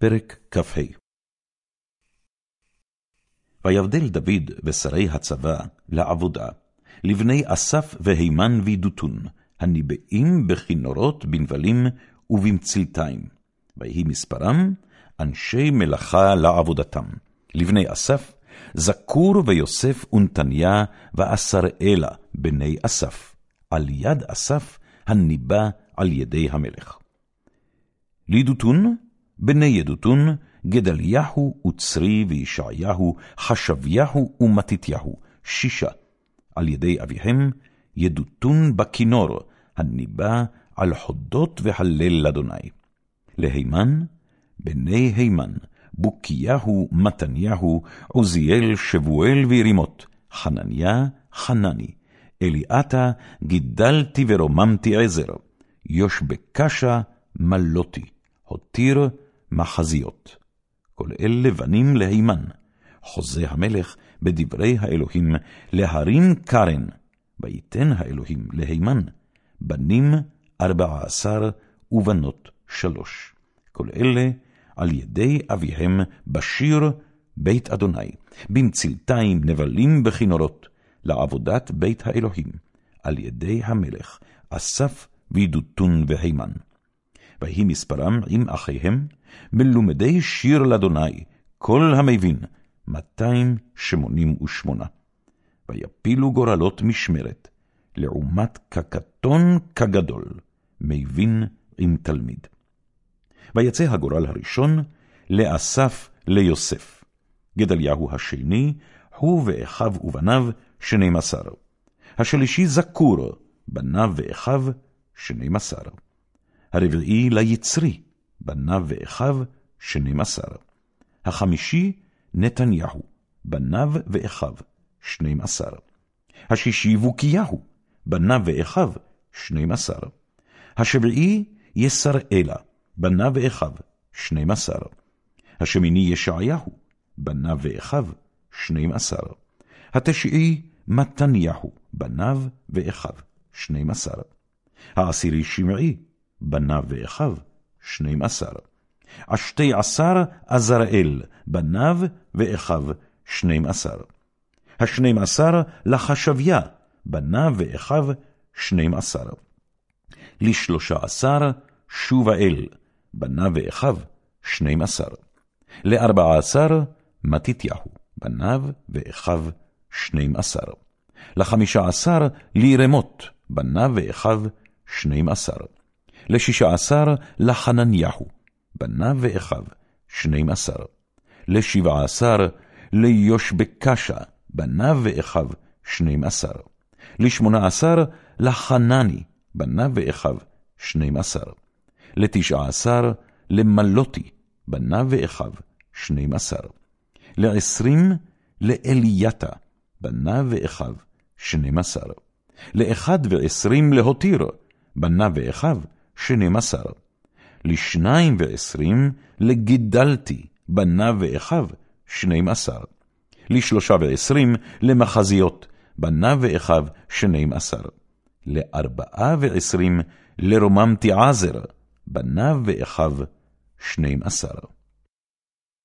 פרק כ"ה ויבדל דוד ושרי הצבא לעבודה, לבני אסף והימן וידותון, הניבאים בכינורות, בנבלים ובמצלתיים. ויהי מספרם אנשי מלאכה לעבודתם. לבני אסף, זכור ויוסף ונתניה ועשראלה, בני אסף, על יד אסף הניבא על ידי המלך. לידותון, בני ידותון, גדליהו וצרי וישעיהו, חשביהו ומתתיהו, שישה. על ידי אביהם, ידותון בכינור, הניבא על חודות והלל לאדוני. להימן, בני הימן, בוקיהו, מתניהו, עוזיאל, שבואל וירימות, חנניה, חנני, אליעתה, גידלתי ורוממתי עזר, יושבקשה, מלותי, הותיר מחזיות. כל אלה לבנים להימן, חוזה המלך בדברי האלוהים להרים קרן, ויתן האלוהים להימן, בנים ארבע עשר ובנות שלוש. כל אלה על ידי אביהם בשיר בית אדוני, במצלתיים נבלים בכינורות, לעבודת בית האלוהים, על ידי המלך, אסף וידותון והימן. ויהי מספרם עם אחיהם, מלומדי שיר לאדוני, כל המבין, מאתיים שמונים ושמונה. ויפילו גורלות משמרת, לעומת כקטון כגדול, מבין עם תלמיד. ויצא הגורל הראשון, לאסף ליוסף. גדליהו השני, הוא ואחיו ובניו, שנים עשר. השלישי זכור, בניו ואחיו, שנים עשר. הרביעי ליצרי, בניו ואחיו, שנים עשר. החמישי, נתניהו, בניו ואחיו, שנים עשר. השישי, בוקיהו, בניו ואחיו, שנים עשר. השביעי, ישראלה, בניו ואחיו, שנים עשר. השמיני, ישעיהו, בניו ואחיו, שנים עשר. התשיעי, מתניהו, בניו ואחיו, שנים עשר. העשירי, שמעי, בניו ואחיו, שנים עשר. השתי עשר, עזראל, בניו ואחיו, שנים עשר. השנים עשר, לחשביה, בניו ואחיו, שנים עשר. לשלושה עשר, שובאל, בניו ואחיו, שנים עשר. לארבע עשר, מתתיהו, בניו ואחיו, שנים עשר. לחמישה עשר, לירמות, בניו ואחיו, שנים עשר. לשישה עשר, לחנניהו, בניו ואחיו, שנים עשר. לשבעה עשר, ליושבקשה, בניו ואחיו, שנים עשר. לשמונה עשר, לחנני, בניו ואחיו, שנים עשר. לתשע עשר, למלותי, בניו ואחיו, שנים עשר. לעשרים, לאלייתה, בניו ואחיו, שנים עשר. לאחד ועשרים להותיר, בניו ואחיו, שנים עשר. לשניים ועשרים לגידלתי, בניו ואחיו, שנים עשר. לשלושה ועשרים למחזיות, בניו ואחיו, שנים עשר. לארבעה ועשרים לרוממתי עזר, בניו ואחיו, שנים עשר.